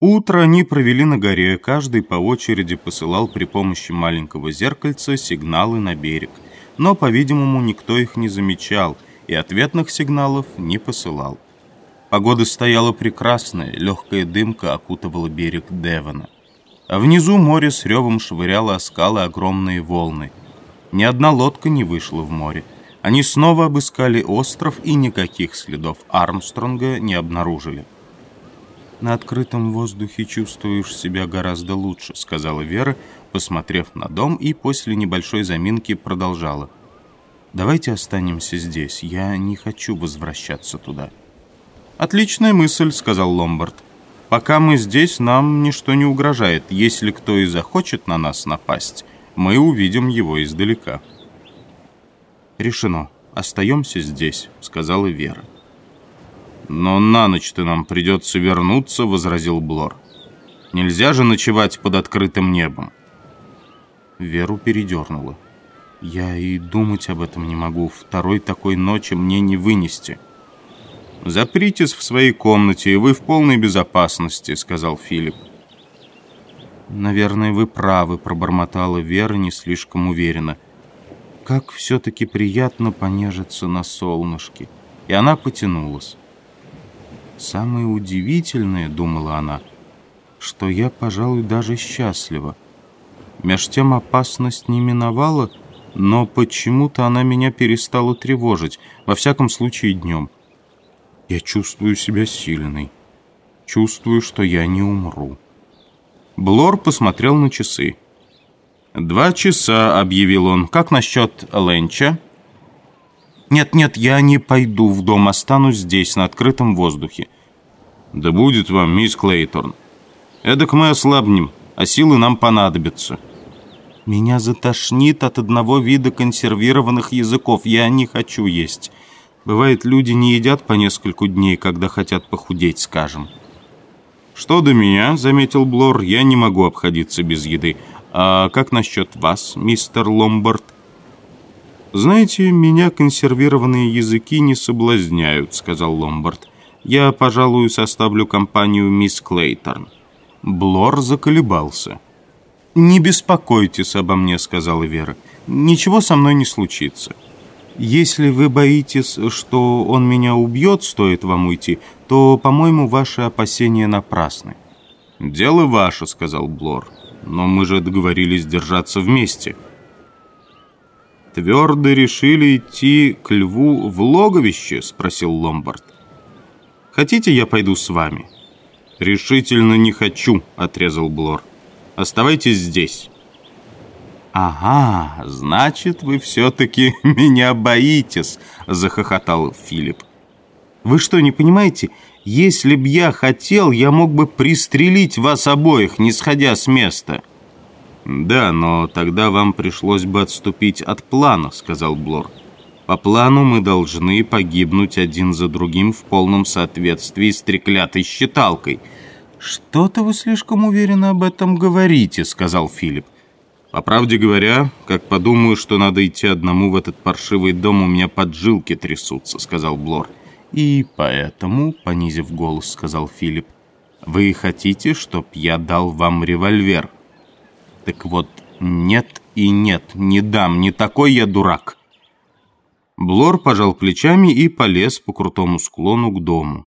Утро они провели на горе, каждый по очереди посылал при помощи маленького зеркальца сигналы на берег. Но, по-видимому, никто их не замечал и ответных сигналов не посылал. Погода стояла прекрасная, легкая дымка окутывала берег Девона. А внизу море с ревом швыряло о скалы огромные волны. Ни одна лодка не вышла в море. Они снова обыскали остров и никаких следов Армстронга не обнаружили. «На открытом воздухе чувствуешь себя гораздо лучше», — сказала Вера, посмотрев на дом и после небольшой заминки продолжала. «Давайте останемся здесь. Я не хочу возвращаться туда». «Отличная мысль», — сказал Ломбард. «Пока мы здесь, нам ничто не угрожает. Если кто и захочет на нас напасть, мы увидим его издалека». «Решено. Остаемся здесь», — сказала Вера. «Но на ночь-то нам придется вернуться», — возразил Блор. «Нельзя же ночевать под открытым небом». Веру передернула. «Я и думать об этом не могу. Второй такой ночи мне не вынести». «Запритесь в своей комнате, и вы в полной безопасности», — сказал Филипп. «Наверное, вы правы», — пробормотала Вера не слишком уверенно. «Как все-таки приятно понежиться на солнышке». И она потянулась. Самое удивительное, думала она, что я, пожалуй, даже счастлива. Меж тем опасность не миновала, но почему-то она меня перестала тревожить, во всяком случае днем. Я чувствую себя сильной, чувствую, что я не умру. Блор посмотрел на часы. «Два часа», — объявил он. «Как насчет Ленча?» «Нет-нет, я не пойду в дом, останусь здесь, на открытом воздухе». «Да будет вам, мисс Клейторн. Эдак мы ослабнем, а силы нам понадобятся». «Меня затошнит от одного вида консервированных языков. Я не хочу есть. Бывает, люди не едят по нескольку дней, когда хотят похудеть, скажем». «Что до меня», — заметил Блор, — «я не могу обходиться без еды. А как насчет вас, мистер Ломбард?» «Знаете, меня консервированные языки не соблазняют», — сказал Ломбард. «Я, пожалуй, составлю компанию мисс Клейторн». Блор заколебался. «Не беспокойтесь обо мне», — сказала Вера. «Ничего со мной не случится. Если вы боитесь, что он меня убьет, стоит вам уйти, то, по-моему, ваши опасения напрасны». «Дело ваше», — сказал Блор. «Но мы же договорились держаться вместе» твердо решили идти к льву в логовище?» — спросил Ломбард. «Хотите, я пойду с вами?» «Решительно не хочу», — отрезал Блор. «Оставайтесь здесь». «Ага, значит, вы все-таки меня боитесь», — захохотал Филипп. «Вы что, не понимаете? Если б я хотел, я мог бы пристрелить вас обоих, не сходя с места». «Да, но тогда вам пришлось бы отступить от плана», — сказал Блор. «По плану мы должны погибнуть один за другим в полном соответствии с треклятой считалкой». «Что-то вы слишком уверенно об этом говорите», — сказал Филипп. «По правде говоря, как подумаю, что надо идти одному в этот паршивый дом, у меня поджилки трясутся», — сказал Блор. «И поэтому», — понизив голос, сказал Филипп, «вы хотите, чтоб я дал вам револьвер?» Так вот, нет и нет, не дам, не такой я дурак. Блор пожал плечами и полез по крутому склону к дому.